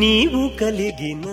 నీవు కలిగిన